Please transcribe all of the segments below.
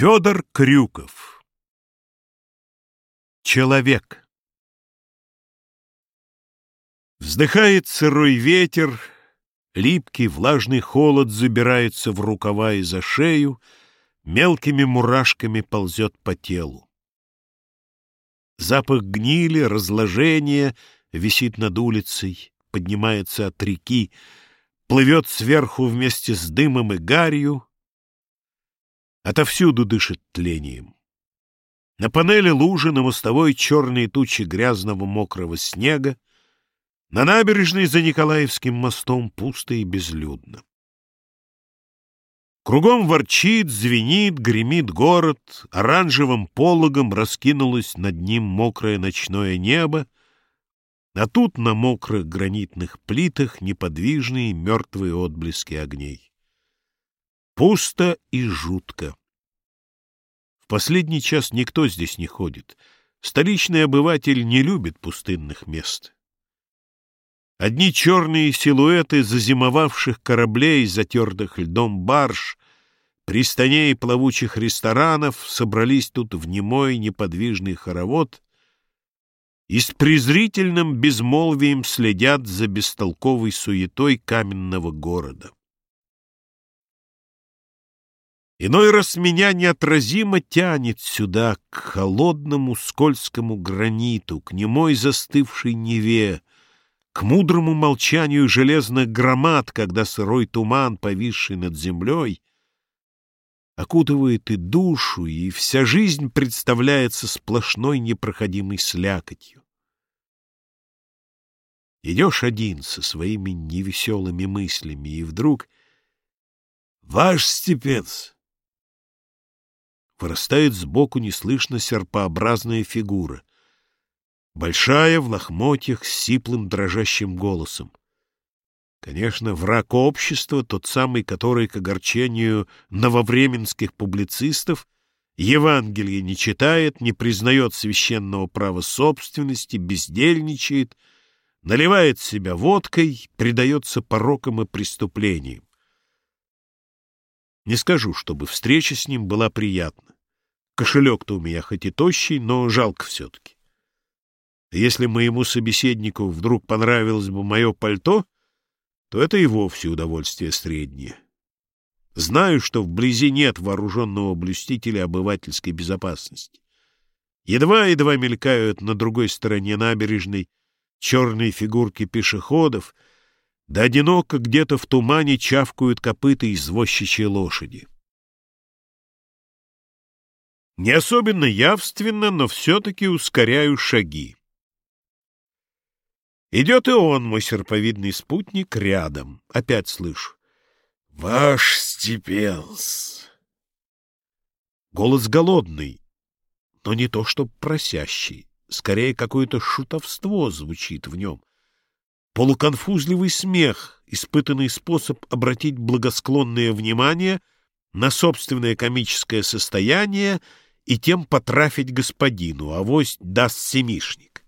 Федор Крюков Человек Вздыхает сырой ветер, липкий влажный холод забирается в рукава и за шею, мелкими мурашками ползет по телу. Запах гнили, разложения висит над улицей, поднимается от реки, плывет сверху вместе с дымом и гарью, Отовсюду дышит тлением. На панели лужи, на мостовой черные тучи грязного мокрого снега, на набережной за Николаевским мостом пусто и безлюдно. Кругом ворчит, звенит, гремит город, оранжевым пологом раскинулось над ним мокрое ночное небо, а тут на мокрых гранитных плитах неподвижные мертвые отблески огней. Пусто и жутко. В последний час никто здесь не ходит. Столичный обыватель не любит пустынных мест. Одни черные силуэты зазимовавших кораблей, затертых льдом барж, пристаней плавучих ресторанов собрались тут в немой неподвижный хоровод и с презрительным безмолвием следят за бестолковой суетой каменного города. Иной раз меня неотразимо тянет сюда, к холодному скользкому граниту, к немой застывшей Неве, к мудрому молчанию железных громад, когда сырой туман, повисший над землей, окутывает и душу, и вся жизнь представляется сплошной непроходимой слякотью. Идешь один со своими невеселыми мыслями, и вдруг — Ваш степенц! Вырастает сбоку неслышно серпообразная фигура. Большая, в лохмотьях, с сиплым дрожащим голосом. Конечно, враг общества, тот самый, который, к огорчению нововременских публицистов, Евангелие не читает, не признает священного права собственности, бездельничает, наливает себя водкой, предается порокам и преступлениям. Не скажу, чтобы встреча с ним была приятна. Кошелек-то у меня хоть и тощий, но жалко все-таки. Если моему собеседнику вдруг понравилось бы мое пальто, то это и вовсе удовольствие среднее. Знаю, что вблизи нет вооруженного блюстителя обывательской безопасности. Едва-едва мелькают на другой стороне набережной черные фигурки пешеходов, да одиноко где-то в тумане чавкают копыта извозчичьей лошади. Не особенно явственно, но все-таки ускоряю шаги. Идет и он, мой серповидный спутник, рядом. Опять слышу. «Ваш Степенс!» Голос голодный, но не то что просящий. Скорее, какое-то шутовство звучит в нем. Полуконфузливый смех, испытанный способ обратить благосклонное внимание на собственное комическое состояние и тем потрафить господину, авось даст семишник.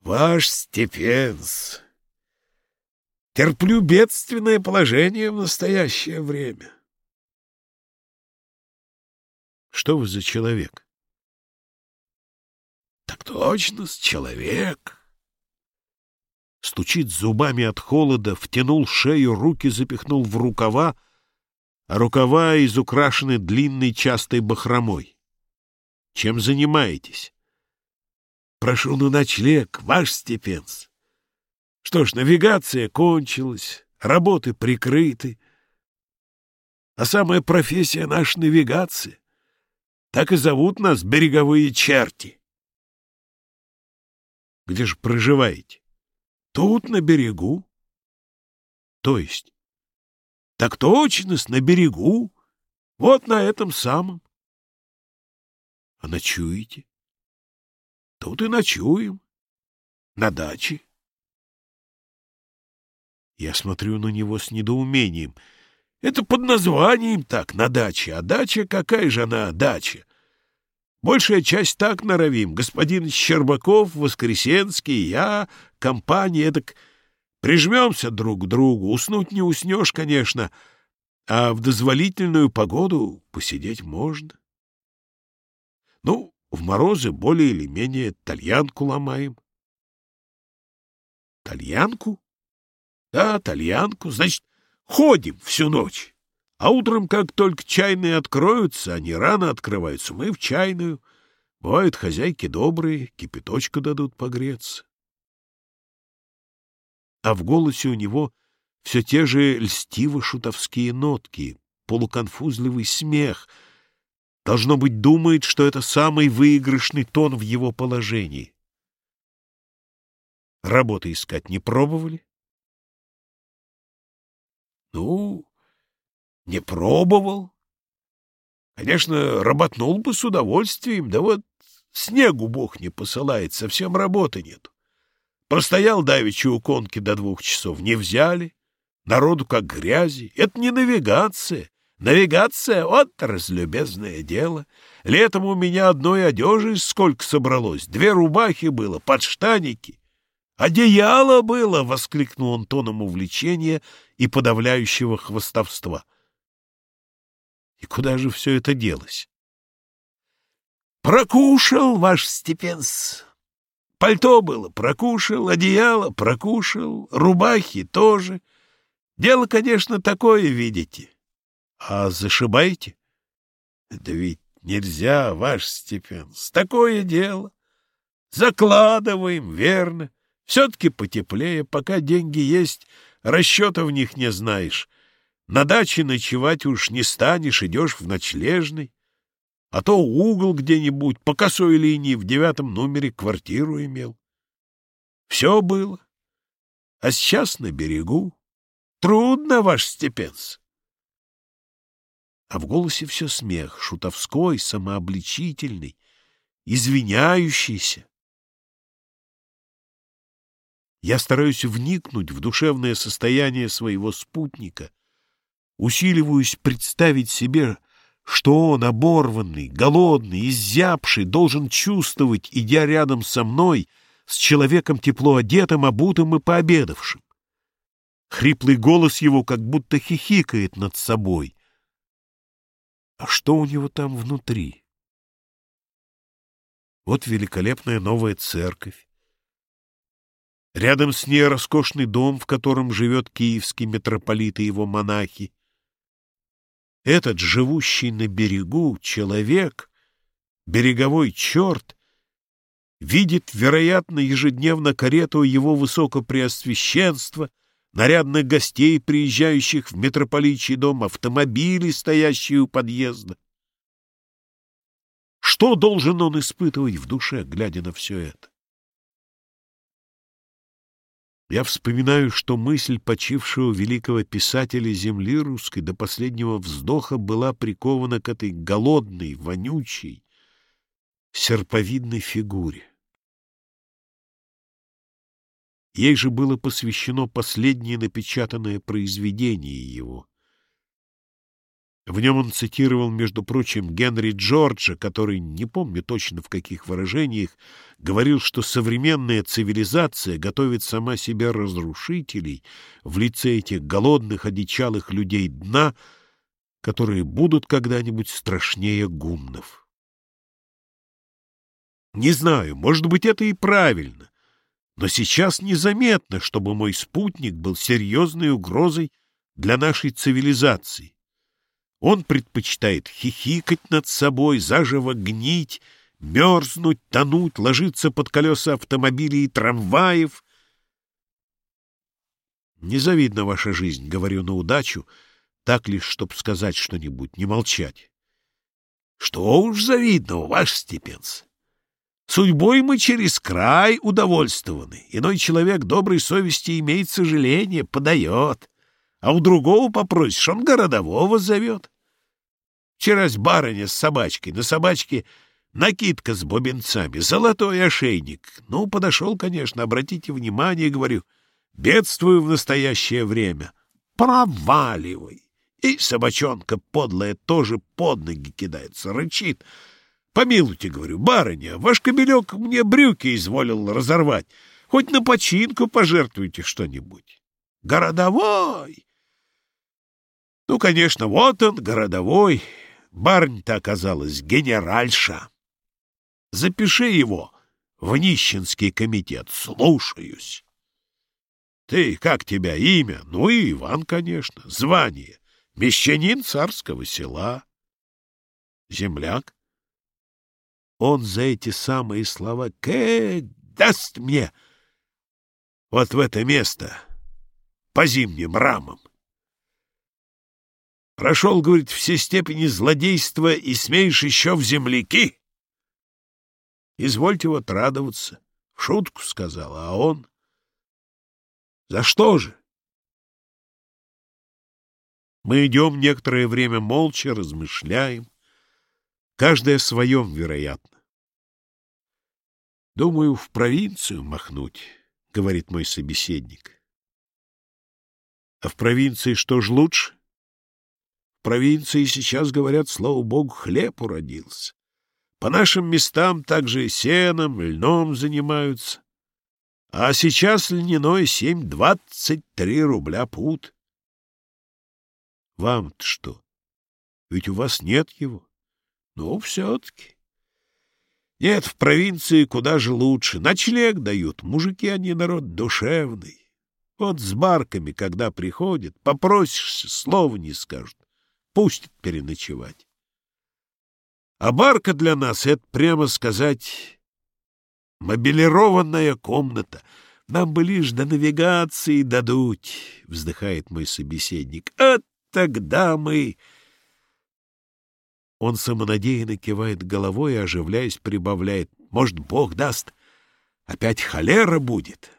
Ваш степенс, терплю бедственное положение в настоящее время. Что вы за человек? Так точно, с человек. Стучит зубами от холода, втянул шею, руки запихнул в рукава, а рукава изукрашены длинной частой бахромой. Чем занимаетесь? Прошу на ночлег, ваш степенц. Что ж, навигация кончилась, работы прикрыты. А самая профессия — наша навигация. Так и зовут нас береговые черти. Где же проживаете? Тут, на берегу. То есть? Так точно, на берегу. Вот на этом самом. А ночуете? Тут и ночуем. На даче. Я смотрю на него с недоумением. Это под названием так, на даче. А дача, какая же она дача? Большая часть так норовим. Господин Щербаков, Воскресенский, я, компания, так... Прижмемся друг к другу, уснуть не уснешь, конечно, а в дозволительную погоду посидеть можно. Ну, в морозы более или менее тальянку ломаем. Тальянку? Да, тальянку. Значит, ходим всю ночь. А утром, как только чайные откроются, они рано открываются, мы в чайную. Бывают хозяйки добрые, кипяточку дадут погреться. А в голосе у него все те же льстиво-шутовские нотки, полуконфузливый смех. Должно быть, думает, что это самый выигрышный тон в его положении. Работы искать не пробовали? Ну, не пробовал. Конечно, работнул бы с удовольствием, да вот снегу бог не посылает, совсем работы нет. Простоял давеча у конки до двух часов, не взяли. Народу как грязи. Это не навигация. Навигация — вот разлюбезное дело. Летом у меня одной одежи сколько собралось. Две рубахи было, подштаники. «Одеяло было!» — воскликнул он тоном увлечения и подавляющего хвостовства. И куда же все это делось? «Прокушал, ваш степенс. Пальто было, прокушал, одеяло прокушал, рубахи тоже. Дело, конечно, такое, видите. А зашибаете? Да ведь нельзя, ваш степенс. Такое дело. Закладываем, верно. Все-таки потеплее, пока деньги есть, расчета в них не знаешь. На даче ночевать уж не станешь, идешь в ночлежный. А то угол где-нибудь по косой линии в девятом номере квартиру имел. Все было. А сейчас на берегу. Трудно, ваш степенс. А в голосе все смех, шутовской, самообличительный, извиняющийся. Я стараюсь вникнуть в душевное состояние своего спутника, усиливаюсь представить себе, что он, оборванный, голодный, изябший, должен чувствовать, идя рядом со мной, с человеком тепло одетым, обутым и пообедавшим. Хриплый голос его как будто хихикает над собой. А что у него там внутри? Вот великолепная новая церковь. Рядом с ней роскошный дом, в котором живет киевский митрополит и его монахи. Этот, живущий на берегу, человек, береговой черт, видит, вероятно, ежедневно карету его высокопреосвященства, нарядных гостей, приезжающих в митрополичий дом, автомобили, стоящие у подъезда. Что должен он испытывать в душе, глядя на все это? Я вспоминаю, что мысль почившего великого писателя земли русской до последнего вздоха была прикована к этой голодной, вонючей, серповидной фигуре. Ей же было посвящено последнее напечатанное произведение его. В нем он цитировал, между прочим, Генри Джорджа, который, не помню точно в каких выражениях, говорил, что современная цивилизация готовит сама себя разрушителей в лице этих голодных, одичалых людей дна, которые будут когда-нибудь страшнее гумнов. Не знаю, может быть, это и правильно, но сейчас незаметно, чтобы мой спутник был серьезной угрозой для нашей цивилизации. Он предпочитает хихикать над собой, заживо гнить, мерзнуть, тонуть, ложиться под колеса автомобилей и трамваев. Незавидна ваша жизнь, говорю на удачу, так лишь, чтоб сказать что-нибудь, не молчать. Что уж завидного, ваш степенс. Судьбой мы через край удовольствованы. Иной человек доброй совести имеет сожаление, подает. А у другого попросишь, он городового зовет. Вчерась барыня с собачкой, на собачке накидка с бубенцами, золотой ошейник. Ну, подошел, конечно, обратите внимание, говорю, бедствую в настоящее время. Проваливай. И собачонка подлая тоже под ноги кидается, рычит. Помилуйте, говорю, барыня, ваш кобелек мне брюки изволил разорвать. Хоть на починку пожертвуйте что-нибудь. Городовой! Ну, конечно, вот он, городовой. Барнь-то оказалась генеральша. Запиши его в нищенский комитет. Слушаюсь. Ты, как тебя имя? Ну и Иван, конечно. Звание. Мещанин царского села. Земляк. Он за эти самые слова «Кэ» даст мне вот в это место по зимним рамам. Прошел, говорит, все степени злодейства и смеешь еще в земляки. Извольте вот радоваться. В шутку сказала, а он... За что же? Мы идем некоторое время молча, размышляем. Каждый о своем, вероятно. Думаю, в провинцию махнуть, — говорит мой собеседник. А в провинции что ж лучше? Провинции сейчас, говорят, слава богу, хлеб уродился. По нашим местам также сеном, льном занимаются. А сейчас льняной семь двадцать три рубля пут. Вам-то что? Ведь у вас нет его. Ну, все-таки. Нет, в провинции куда же лучше. Ночлег дают. Мужики, они народ душевный. Вот с барками, когда приходят, попросишься, слова не скажут. Пустят переночевать. А барка для нас — это, прямо сказать, Мобилированная комната. Нам бы лишь до навигации дадуть, — вздыхает мой собеседник. А тогда мы... Он самонадеянно кивает головой и, оживляясь, прибавляет. Может, Бог даст, опять холера будет.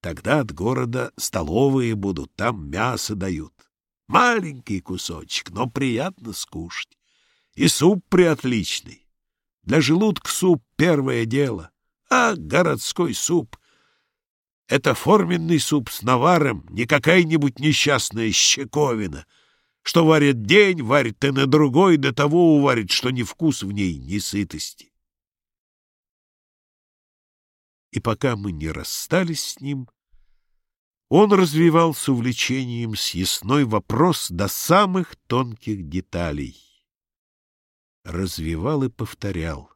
Тогда от города столовые будут, там мясо дают. Маленький кусочек, но приятно скушать. И суп приотличный. Для желудка суп — первое дело. А городской суп — это форменный суп с наваром, не какая-нибудь несчастная щековина, что варит день, варит и на другой, до того уварит, что ни вкус в ней, ни сытости. И пока мы не расстались с ним, он развивал с увлечением съестной вопрос до самых тонких деталей. Развивал и повторял.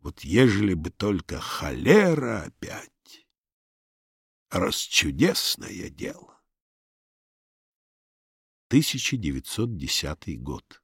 Вот ежели бы только холера опять. Расчудесное дело. 1910 год.